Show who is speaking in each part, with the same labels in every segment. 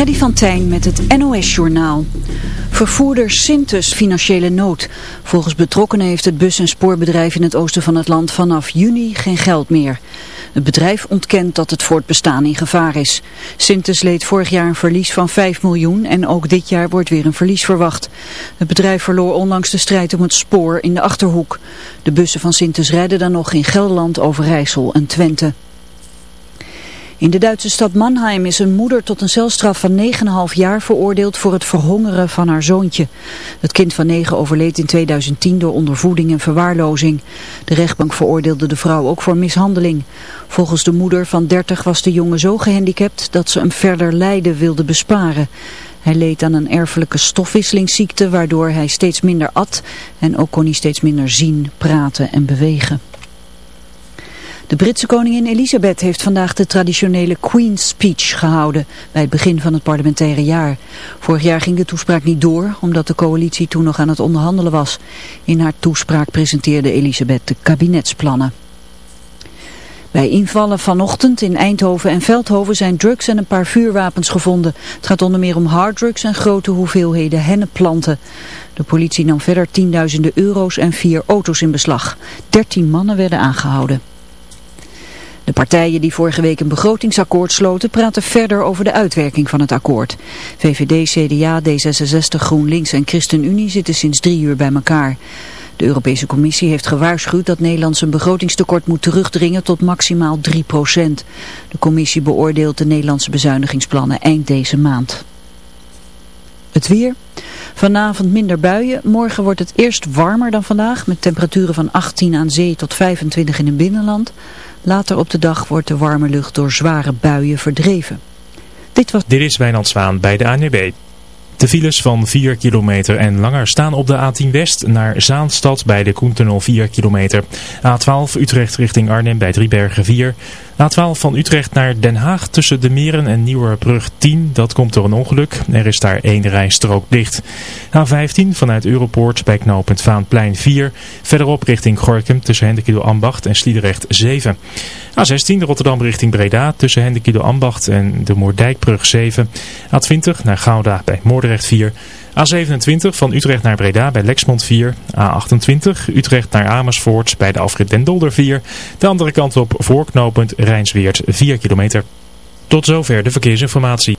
Speaker 1: Freddy van Tijn met het NOS-journaal. Vervoerder Sintus financiële nood. Volgens betrokkenen heeft het bus- en spoorbedrijf in het oosten van het land vanaf juni geen geld meer. Het bedrijf ontkent dat het voortbestaan in gevaar is. Sintus leed vorig jaar een verlies van 5 miljoen en ook dit jaar wordt weer een verlies verwacht. Het bedrijf verloor onlangs de strijd om het spoor in de Achterhoek. De bussen van Sintus rijden dan nog in Gelderland, Overijssel en Twente. In de Duitse stad Mannheim is een moeder tot een celstraf van 9,5 jaar veroordeeld voor het verhongeren van haar zoontje. Het kind van 9 overleed in 2010 door ondervoeding en verwaarlozing. De rechtbank veroordeelde de vrouw ook voor mishandeling. Volgens de moeder van 30 was de jongen zo gehandicapt dat ze hem verder lijden wilde besparen. Hij leed aan een erfelijke stofwisselingsziekte waardoor hij steeds minder at en ook kon hij steeds minder zien, praten en bewegen. De Britse koningin Elisabeth heeft vandaag de traditionele Queen's Speech gehouden bij het begin van het parlementaire jaar. Vorig jaar ging de toespraak niet door omdat de coalitie toen nog aan het onderhandelen was. In haar toespraak presenteerde Elisabeth de kabinetsplannen. Bij invallen vanochtend in Eindhoven en Veldhoven zijn drugs en een paar vuurwapens gevonden. Het gaat onder meer om harddrugs en grote hoeveelheden hennepplanten. De politie nam verder tienduizenden euro's en vier auto's in beslag. Dertien mannen werden aangehouden. De partijen die vorige week een begrotingsakkoord sloten praten verder over de uitwerking van het akkoord. VVD, CDA, D66, GroenLinks en ChristenUnie zitten sinds drie uur bij elkaar. De Europese Commissie heeft gewaarschuwd dat Nederland zijn begrotingstekort moet terugdringen tot maximaal 3% De Commissie beoordeelt de Nederlandse bezuinigingsplannen eind deze maand. Het weer. Vanavond minder buien. Morgen wordt het eerst warmer dan vandaag met temperaturen van 18 aan zee tot 25 in het binnenland. Later op de dag wordt de warme lucht door zware buien verdreven.
Speaker 2: Dit, was... Dit is Wijnand Zwaan bij de ANWB. De files van 4 kilometer en langer staan op de A10 West naar Zaanstad bij de Koentunnel 4 kilometer. A12 Utrecht richting Arnhem bij Driebergen 4. A12 van Utrecht naar Den Haag tussen de Meren en Nieuwerbrug 10. Dat komt door een ongeluk. Er is daar één rijstrook dicht. A15 vanuit Europoort bij knooppunt Vaanplein 4. Verderop richting Gorkum tussen Hendekido Ambacht en Sliedrecht 7. A16 Rotterdam richting Breda tussen Hendekido Ambacht en de Moerdijkbrug 7. A20 naar Gouda bij Moordrecht 4. A27 van Utrecht naar Breda bij Lexmond 4. A28 Utrecht naar Amersfoort bij de afrit Den Dolder 4. De andere kant op voorknopend Rijnsweert 4 kilometer. Tot zover de verkeersinformatie.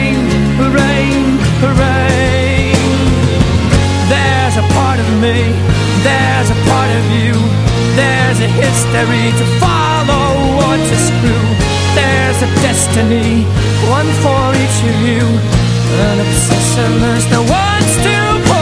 Speaker 3: Me, there's a part of you, there's a history to follow or to screw. There's a destiny, one for each of you, an obsession that's the wants to pull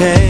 Speaker 4: okay.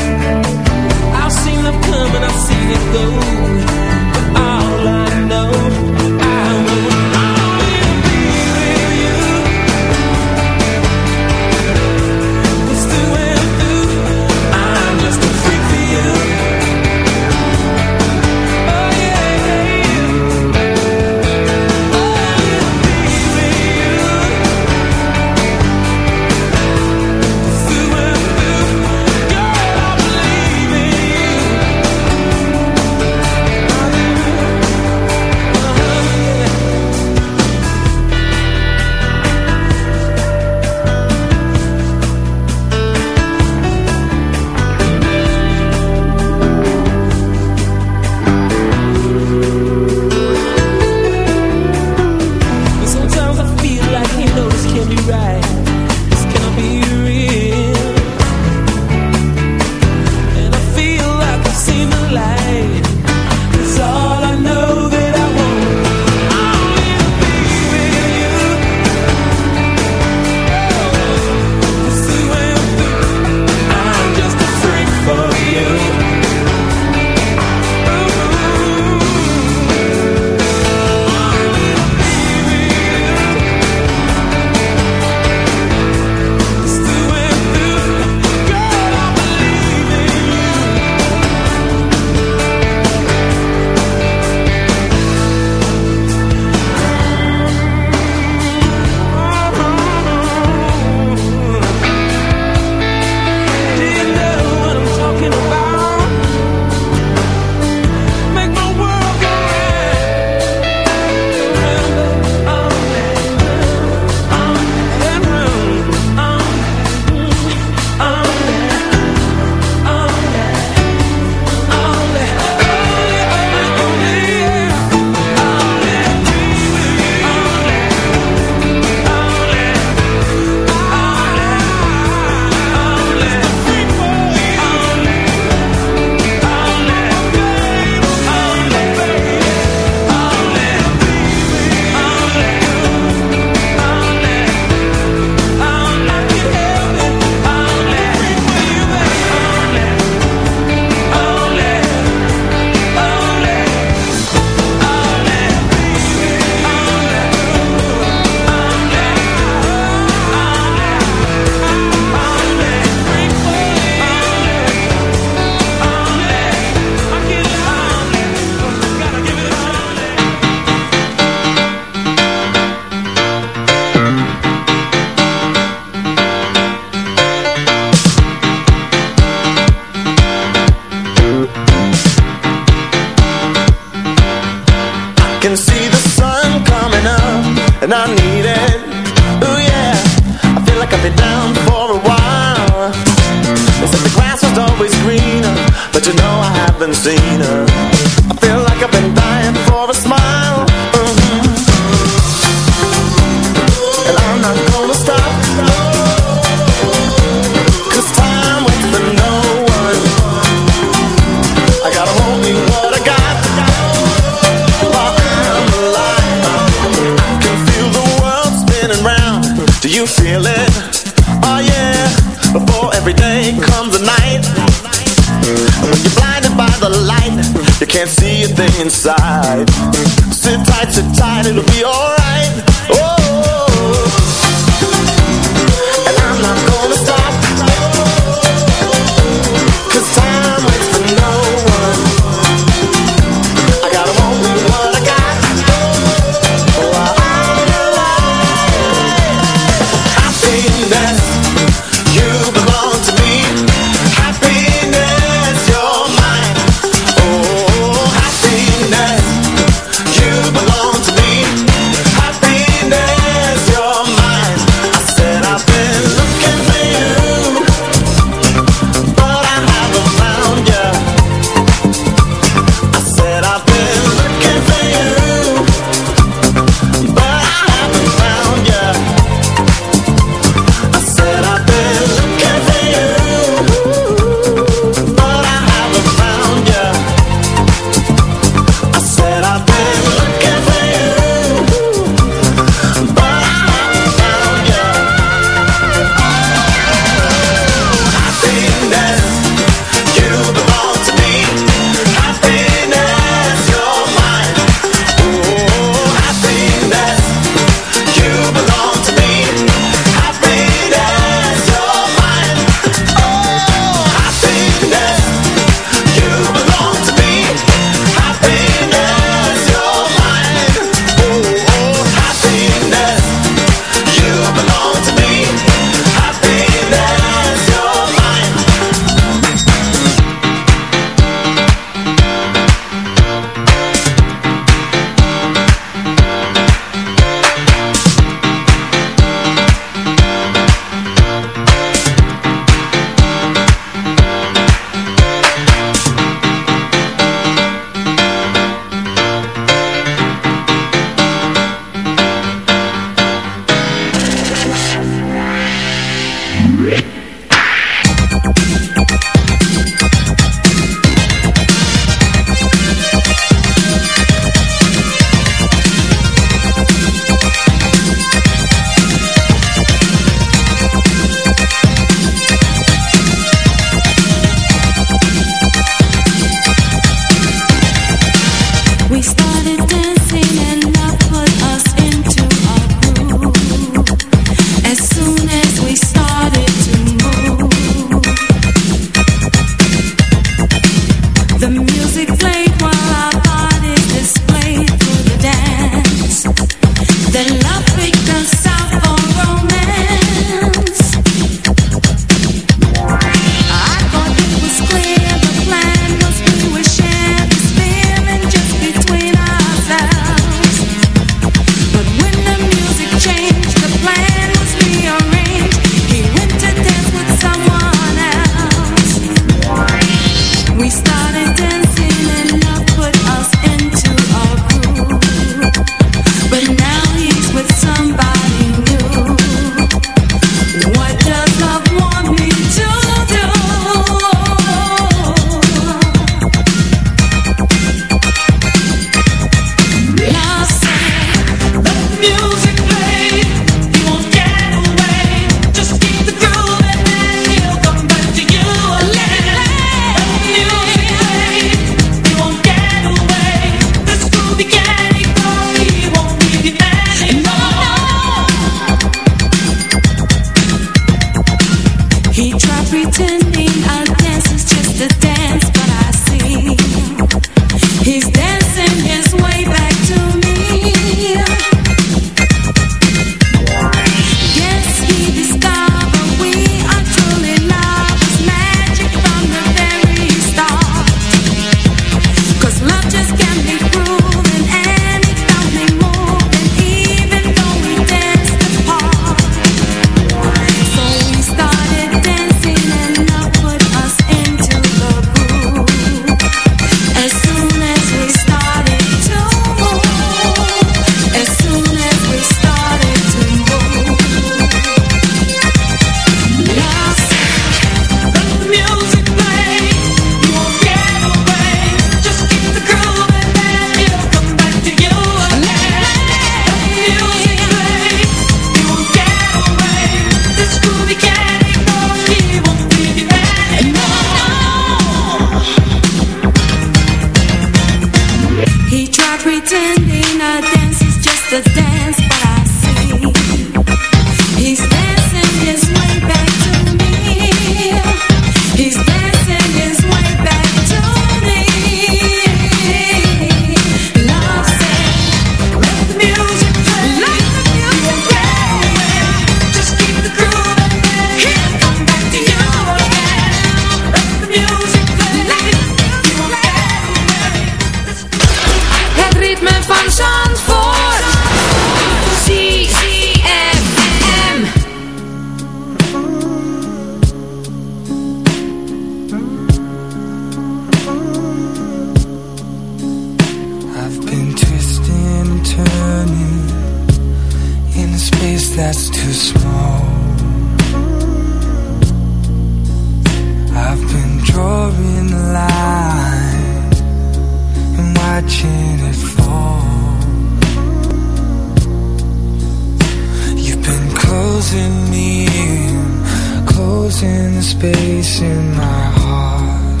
Speaker 5: in the air, closing the space in my heart.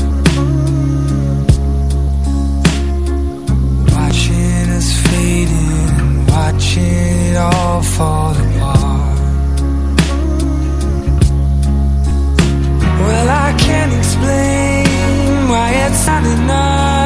Speaker 5: Watching us fading, watching it all fall apart. Well, I can't explain why it's not enough